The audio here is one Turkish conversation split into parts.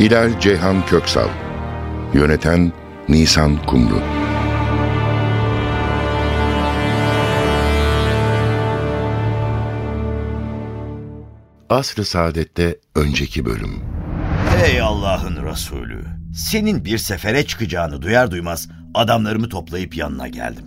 Hilal Ceyhan Köksal Yöneten Nisan Kumru Asr-ı Saadet'te önceki bölüm Ey Allah'ın Resulü! Senin bir sefere çıkacağını duyar duymaz adamlarımı toplayıp yanına geldim.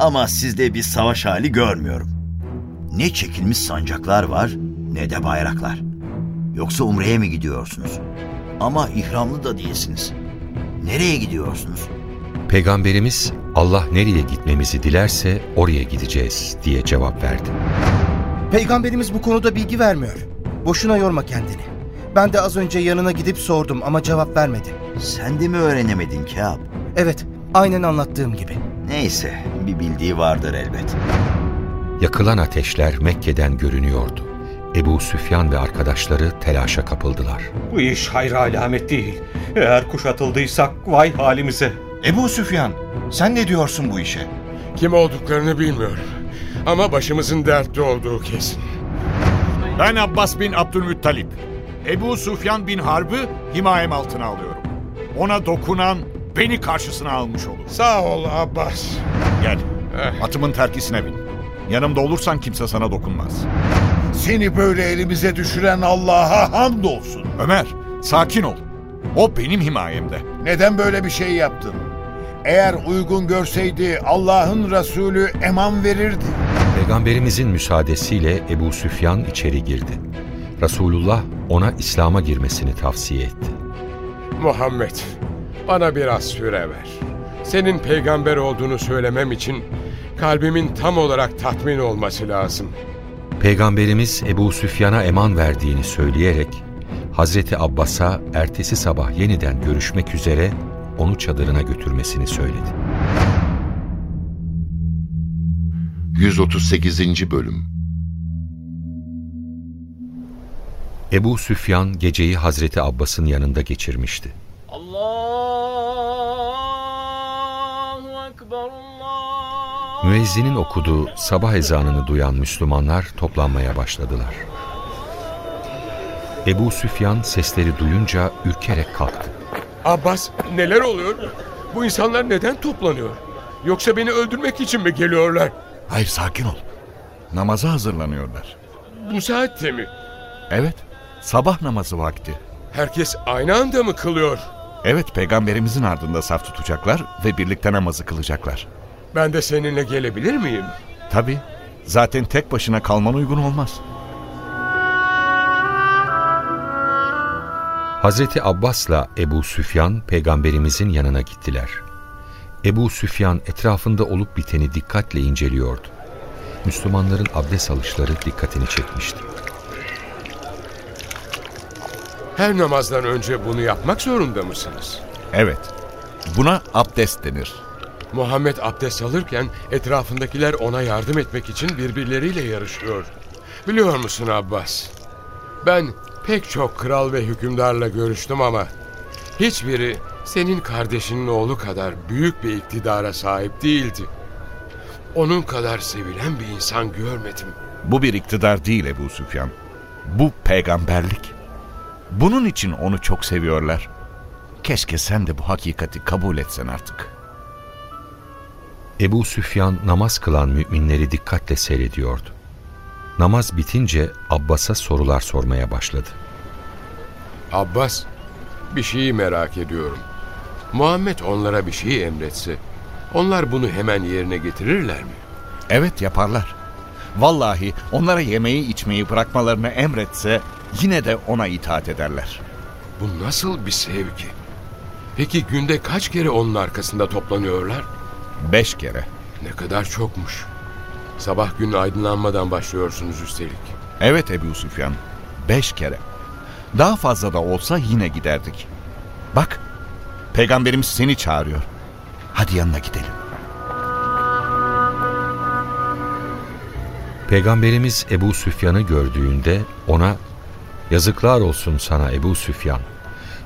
Ama sizde bir savaş hali görmüyorum. Ne çekilmiş sancaklar var ne de bayraklar. Yoksa Umre'ye mi gidiyorsunuz? Ama ihramlı da değilsiniz. Nereye gidiyorsunuz? Peygamberimiz Allah nereye gitmemizi dilerse oraya gideceğiz diye cevap verdi. Peygamberimiz bu konuda bilgi vermiyor. Boşuna yorma kendini. Ben de az önce yanına gidip sordum ama cevap vermedi. Sen de mi öğrenemedin Kâb? Evet, aynen anlattığım gibi. Neyse, bir bildiği vardır elbet. Yakılan ateşler Mekke'den görünüyordu. Ebu Süfyan ve arkadaşları telaşa kapıldılar. Bu iş hayra alamet değil. Eğer kuşatıldıysak vay halimize. Ebu Süfyan, sen ne diyorsun bu işe? Kim olduklarını bilmiyorum. Ama başımızın dertte olduğu kesin. Ben Abbas bin Abdülmuttalip. Ebu Sufyan bin Harb'ı himayem altına alıyorum. Ona dokunan beni karşısına almış olur. Sağ ol Abbas. Gel, Eh. atımın terkisine bin. Yanımda olursan kimse sana dokunmaz. Seni böyle elimize düşüren Allah'a hamdolsun. Ömer, sakin ol. O benim himayemde. Neden böyle bir şey yaptın? Eğer uygun görseydi Allah'ın Resulü eman verirdi. Peygamberimizin müsaadesiyle Ebu Süfyan içeri girdi. Resulullah ona İslam'a girmesini tavsiye etti. Muhammed, bana biraz süre ver. Senin peygamber olduğunu söylemem için kalbimin tam olarak tatmin olması lazım. Peygamberimiz Ebu Süfyan'a eman verdiğini söyleyerek Hazreti Abbas'a ertesi sabah yeniden görüşmek üzere onu çadırına götürmesini söyledi. 138. Bölüm Ebu Süfyan geceyi Hazreti Abbas'ın yanında geçirmişti. Müezzinin okuduğu sabah ezanını duyan Müslümanlar toplanmaya başladılar. Ebu Süfyan sesleri duyunca ürkerek kalktı. Abbas, neler oluyor? Bu insanlar neden toplanıyor? Yoksa beni öldürmek için mi geliyorlar? Hayır sakin ol. Namaza hazırlanıyorlar. Bu saatte mi? Evet, sabah namazı vakti. Herkes aynı anda mı kılıyor? Evet, peygamberimizin ardında saf tutacaklar ve birlikte namazı kılacaklar. Ben de seninle gelebilir miyim? Tabii, zaten tek başına kalman uygun olmaz. Hazreti Abbas'la Ebu Süfyan peygamberimizin yanına gittiler. Ebu Süfyan etrafında olup biteni dikkatle inceliyordu. Müslümanların abdest alışları dikkatini çekmişti. Her namazdan önce bunu yapmak zorunda mısınız? Evet, buna abdest denir. Muhammed abdest alırken etrafındakiler ona yardım etmek için birbirleriyle yarışıyor. Biliyor musun Abbas? Ben pek çok kral ve hükümdarla görüştüm ama hiçbiri senin kardeşinin oğlu kadar büyük bir iktidara sahip değildi. Onun kadar sevilen bir insan görmedim. Bu bir iktidar değil Ebu Süfyan. Bu peygamberlik. Bunun için onu çok seviyorlar. Keşke sen de bu hakikati kabul etsen artık. Ebu Süfyan namaz kılan müminleri dikkatle seyrediyordu. Namaz bitince Abbas'a sorular sormaya başladı. Abbas, bir şeyi merak ediyorum. Muhammed onlara bir şey emretse, onlar bunu hemen yerine getirirler mi? Evet yaparlar. Vallahi onlara yemeği içmeyi bırakmalarını emretse yine de ona itaat ederler. Bu nasıl bir sevgi? Peki günde kaç kere onun arkasında toplanıyorlar? Beş kere. Ne kadar çokmuş. Sabah gün aydınlanmadan başlıyorsunuz üstelik. Evet Ebu Süfyan. Beş kere. Daha fazla da olsa yine giderdik. Bak, peygamberimiz seni çağırıyor. Hadi yanına gidelim. Peygamberimiz Ebu Süfyan'ı gördüğünde ona yazıklar olsun sana Ebu Süfyan.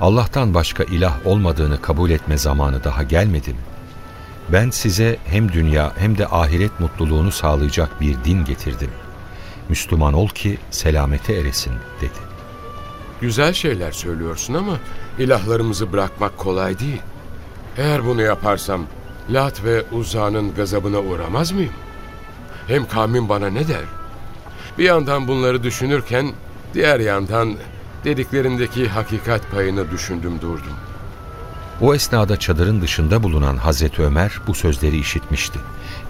Allah'tan başka ilah olmadığını kabul etme zamanı daha gelmedi mi? Ben size hem dünya hem de ahiret mutluluğunu sağlayacak bir din getirdim. Müslüman ol ki selamete eresin dedi. Güzel şeyler söylüyorsun ama ilahlarımızı bırakmak kolay değil. Eğer bunu yaparsam Lat ve Uza'nın gazabına uğramaz mıyım? Hem kavmin bana ne der? Bir yandan bunları düşünürken diğer yandan dediklerindeki hakikat payını düşündüm durdum. O esnada çadırın dışında bulunan Hazreti Ömer bu sözleri işitmişti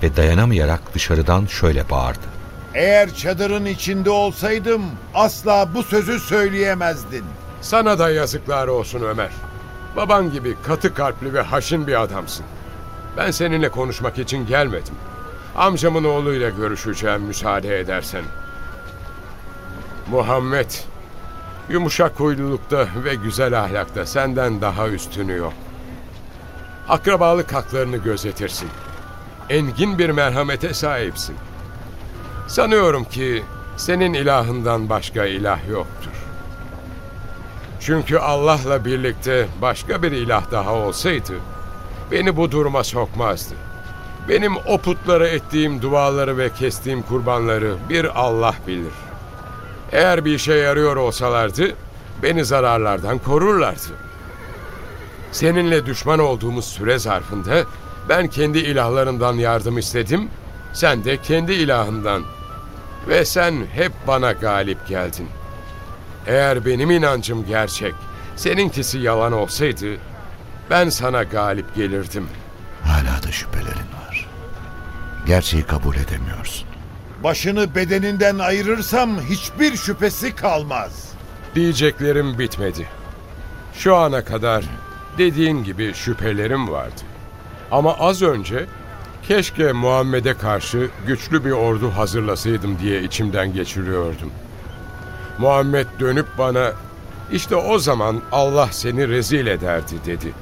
ve dayanamayarak dışarıdan şöyle bağırdı. Eğer çadırın içinde olsaydım asla bu sözü söyleyemezdin. Sana da yazıklar olsun Ömer. Baban gibi katı kalpli ve haşin bir adamsın. Ben seninle konuşmak için gelmedim. Amcamın oğluyla görüşeceğim müsaade edersen. Muhammed, yumuşak huylulukta ve güzel ahlakta senden daha üstünü yok. Akrabalık haklarını gözetirsin. Engin bir merhamete sahipsin. Sanıyorum ki senin ilahından başka ilah yoktur. Çünkü Allah'la birlikte başka bir ilah daha olsaydı beni bu duruma sokmazdı. Benim o putlara ettiğim duaları ve kestiğim kurbanları bir Allah bilir. Eğer bir işe yarıyor olsalardı beni zararlardan korurlardı. Seninle düşman olduğumuz süre zarfında ben kendi ilahlarımdan yardım istedim, sen de kendi ilahından. Ve sen hep bana galip geldin. Eğer benim inancım gerçek, seninkisi yalan olsaydı ben sana galip gelirdim. Hala da şüphelerin var. Gerçeği kabul edemiyorsun. Başını bedeninden ayırırsam hiçbir şüphesi kalmaz. Diyeceklerim bitmedi. Şu ana kadar dediğin gibi şüphelerim vardı. Ama az önce keşke Muhammed'e karşı güçlü bir ordu hazırlasaydım diye içimden geçiriyordum. Muhammed dönüp bana işte o zaman Allah seni rezil ederdi dedi.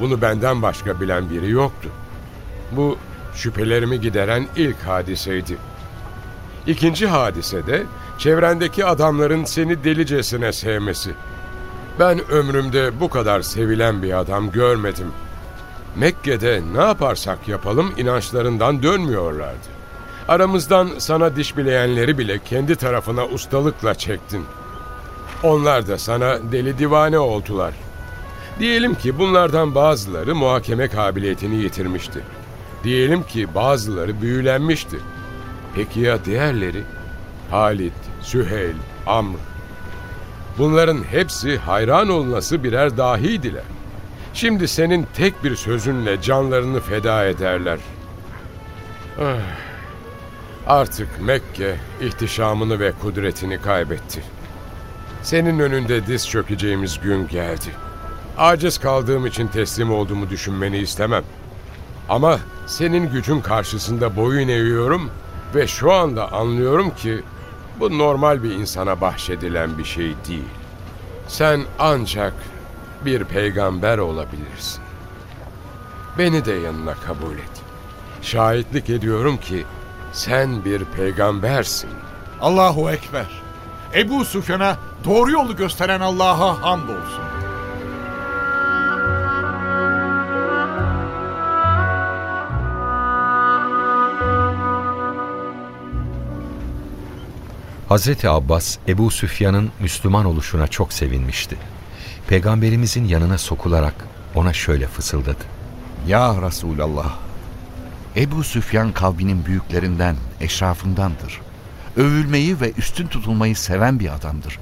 Bunu benden başka bilen biri yoktu. Bu şüphelerimi gideren ilk hadiseydi. İkinci hadise de çevrendeki adamların seni delicesine sevmesi. Ben ömrümde bu kadar sevilen bir adam görmedim. Mekke'de ne yaparsak yapalım inançlarından dönmüyorlardı. Aramızdan sana diş bileyenleri bile kendi tarafına ustalıkla çektin. Onlar da sana deli divane oldular. Diyelim ki bunlardan bazıları muhakeme kabiliyetini yitirmişti. Diyelim ki bazıları büyülenmişti. Peki ya diğerleri? Halit, Süheyl, Amr. Bunların hepsi hayran olunası birer dahiydiler. Şimdi senin tek bir sözünle canlarını feda ederler. Ah, Artık Mekke ihtişamını ve kudretini kaybetti. Senin önünde diz çökeceğimiz gün geldi. Aciz kaldığım için teslim olduğumu düşünmeni istemem. Ama senin gücün karşısında boyun eğiyorum ve şu anda anlıyorum ki bu normal bir insana bahşedilen bir şey değil. Sen ancak bir peygamber olabilirsin. Beni de yanına kabul et. Şahitlik ediyorum ki sen bir peygambersin. Allahu Ekber. Ebu Süfyan'a doğru yolu gösteren Allah'a hamdolsun. Hazreti Abbas Ebu Süfyan'ın Müslüman oluşuna çok sevinmişti. Peygamberimizin yanına sokularak ona şöyle fısıldadı. Ya Resulallah, Ebu Süfyan kavminin büyüklerinden, eşrafındandır. Övülmeyi ve üstün tutulmayı seven bir adamdır.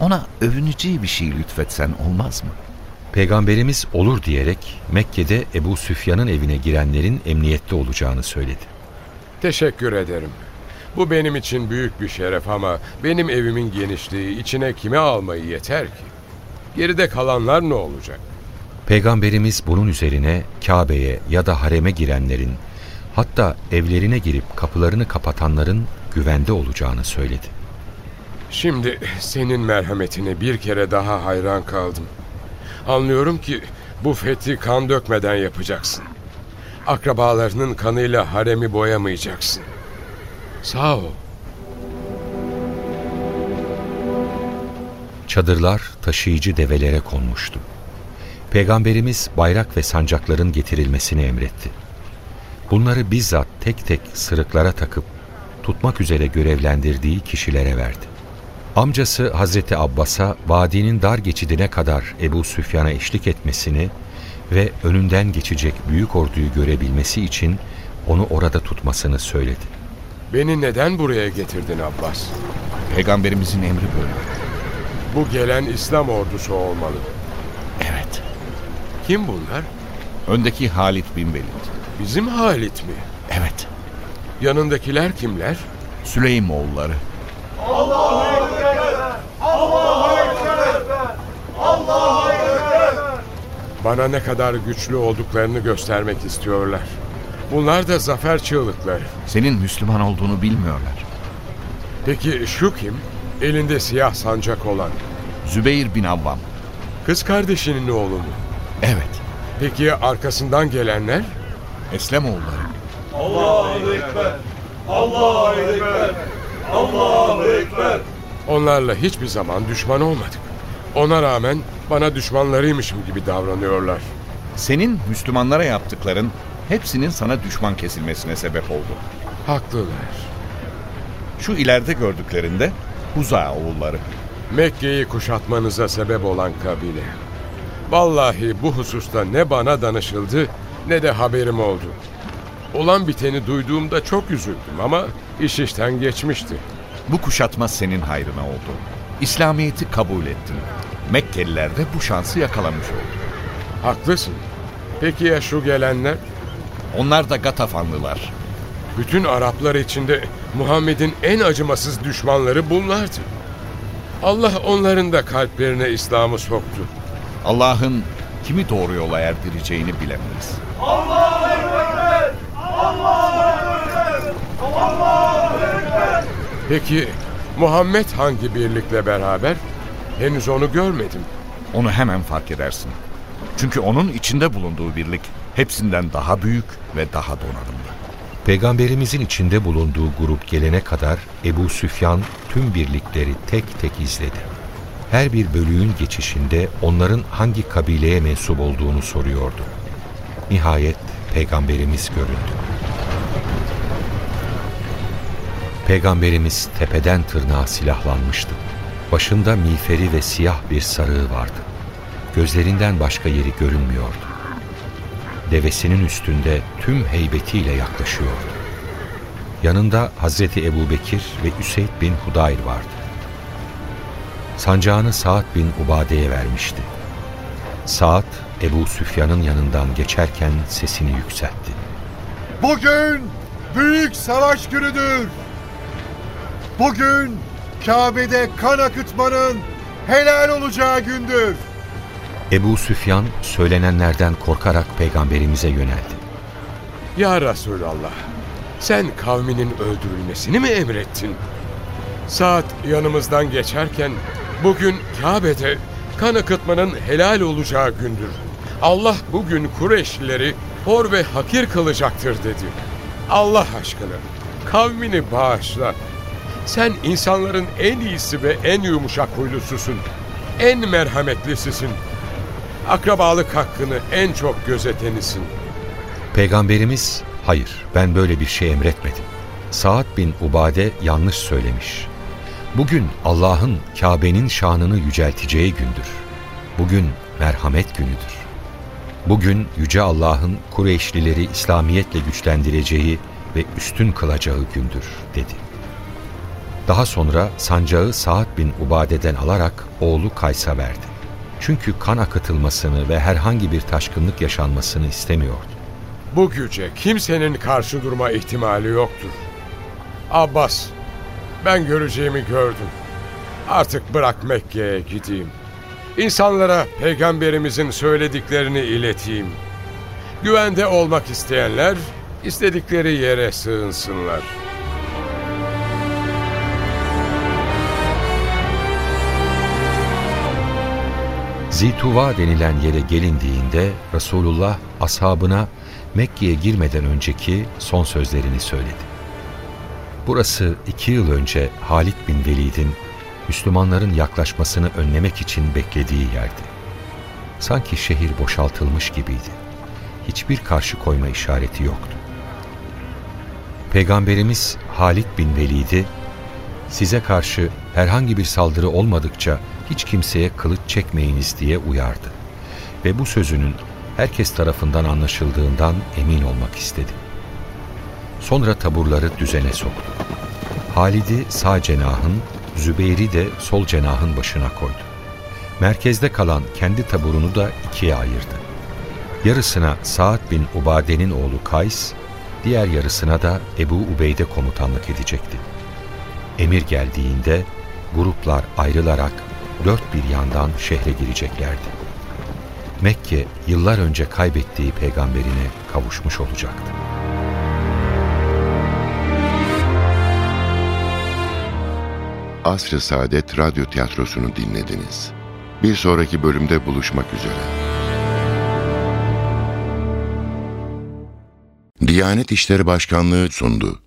Ona övüneceği bir şey lütfetsen olmaz mı? Peygamberimiz olur diyerek Mekke'de Ebu Süfyan'ın evine girenlerin emniyette olacağını söyledi. Teşekkür ederim. Bu benim için büyük bir şeref ama benim evimin genişliği içine kime almayı yeter ki? Geride kalanlar ne olacak? Peygamberimiz bunun üzerine Kabe'ye ya da hareme girenlerin, hatta evlerine girip kapılarını kapatanların güvende olacağını söyledi. Şimdi senin merhametine bir kere daha hayran kaldım. Anlıyorum ki bu fethi kan dökmeden yapacaksın. Akrabalarının kanıyla haremi boyamayacaksın. Sağ ol. Çadırlar taşıyıcı develere konmuştu. Peygamberimiz bayrak ve sancakların getirilmesini emretti. Bunları bizzat tek tek sırıklara takıp tutmak üzere görevlendirdiği kişilere verdi. Amcası Hazreti Abbas'a vadinin dar geçidine kadar Ebu Süfyan'a eşlik etmesini ve önünden geçecek büyük orduyu görebilmesi için onu orada tutmasını söyledi. Beni neden buraya getirdin Abbas? Peygamberimizin emri böyle. Bu gelen İslam ordusu olmalı. Evet. Kim bunlar? Öndeki Halit bin Velid. Bizim Halit mi? Evet. Yanındakiler kimler? Süleym oğulları. Allahu Ekber! Allahu Ekber! Allahu Ekber! Bana ne kadar güçlü olduklarını göstermek istiyorlar. Bunlar da zafer çığlıkları. Senin Müslüman olduğunu bilmiyorlar. Peki şu kim? Elinde siyah sancak olan. Zübeyir bin Avvam. Kız kardeşinin oğlu mu? Evet. Peki arkasından gelenler? Eslem oğulları. Allahu Ekber! Allahu Ekber! Allahu Ekber! Onlarla hiçbir zaman düşman olmadık. Ona rağmen bana düşmanlarıymışım gibi davranıyorlar. Senin Müslümanlara yaptıkların hepsinin sana düşman kesilmesine sebep oldu. Haklılar. Şu ileride gördüklerinde Huza oğulları. Mekke'yi kuşatmanıza sebep olan kabile. Vallahi bu hususta ne bana danışıldı ne de haberim oldu. Olan biteni duyduğumda çok üzüldüm ama iş işten geçmişti. Bu kuşatma senin hayrına oldu. İslamiyet'i kabul ettin. Mekkeliler de bu şansı yakalamış oldu. Haklısın. Peki ya şu gelenler? Onlar da Gatafanlılar. Bütün Araplar içinde Muhammed'in en acımasız düşmanları bunlardı. Allah onların da kalplerine İslam'ı soktu. Allah'ın kimi doğru yola erdireceğini bilemeyiz. Allahu Ekber! Allahu Ekber! Allahu Ekber! Peki Muhammed hangi birlikle beraber? Henüz onu görmedim. Onu hemen fark edersin. Çünkü onun içinde bulunduğu birlik hepsinden daha büyük ve daha donanımlı. Peygamberimizin içinde bulunduğu grup gelene kadar Ebu Süfyan tüm birlikleri tek tek izledi. Her bir bölüğün geçişinde onların hangi kabileye mensup olduğunu soruyordu. Nihayet Peygamberimiz göründü. Peygamberimiz tepeden tırnağa silahlanmıştı. Başında miğferi ve siyah bir sarığı vardı. Gözlerinden başka yeri görünmüyordu. Devesinin üstünde tüm heybetiyle yaklaşıyordu. Yanında Hazreti Ebu Bekir ve Üseyd bin Hudayr vardı. Sancağını Sa'd bin Ubade'ye vermişti. Sa'd, Ebu Süfyan'ın yanından geçerken sesini yükseltti. Bugün büyük savaş günüdür. Bugün Kabe'de kan akıtmanın helal olacağı gündür. Ebu Süfyan söylenenlerden korkarak peygamberimize yöneldi. Ya Resulallah, sen kavminin öldürülmesini mi emrettin? Saat yanımızdan geçerken bugün Kabe'de kan akıtmanın helal olacağı gündür. Allah bugün Kureyşlileri hor ve hakir kılacaktır dedi. Allah aşkına kavmini bağışla. Sen insanların en iyisi ve en yumuşak huylususun. En merhametlisisin. Akrabalık hakkını en çok gözetenisin. Peygamberimiz, hayır ben böyle bir şey emretmedim. Sa'd bin Ubade yanlış söylemiş. Bugün Allah'ın Kabe'nin şanını yücelteceği gündür. Bugün merhamet günüdür. Bugün Yüce Allah'ın Kureyşlileri İslamiyetle güçlendireceği ve üstün kılacağı gündür, dedi. Daha sonra sancağı Sa'd bin Ubade'den alarak oğlu Kays'a verdi. Çünkü kan akıtılmasını ve herhangi bir taşkınlık yaşanmasını istemiyordu. Bu güce kimsenin karşı durma ihtimali yoktur. Abbas, ben göreceğimi gördüm. Artık bırak Mekke'ye gideyim. İnsanlara peygamberimizin söylediklerini ileteyim. Güvende olmak isteyenler istedikleri yere sığınsınlar. Zituva denilen yere gelindiğinde Resulullah ashabına Mekke'ye girmeden önceki son sözlerini söyledi. Burası iki yıl önce Halid bin Velid'in Müslümanların yaklaşmasını önlemek için beklediği yerdi. Sanki şehir boşaltılmış gibiydi. Hiçbir karşı koyma işareti yoktu. Peygamberimiz Halid bin Velid'i size karşı herhangi bir saldırı olmadıkça hiç kimseye kılıç çekmeyiniz diye uyardı. Ve bu sözünün herkes tarafından anlaşıldığından emin olmak istedi. Sonra taburları düzene soktu. Halid'i sağ cenahın, Zübeyir'i de sol cenahın başına koydu. Merkezde kalan kendi taburunu da ikiye ayırdı. Yarısına Saad bin Ubade'nin oğlu Kays, diğer yarısına da Ebu Ubeyde komutanlık edecekti. Emir geldiğinde gruplar ayrılarak dört bir yandan şehre gireceklerdi. Mekke yıllar önce kaybettiği peygamberine kavuşmuş olacaktı. Asr-ı Saadet Radyo Tiyatrosu'nu dinlediniz. Bir sonraki bölümde buluşmak üzere. Diyanet İşleri Başkanlığı sundu.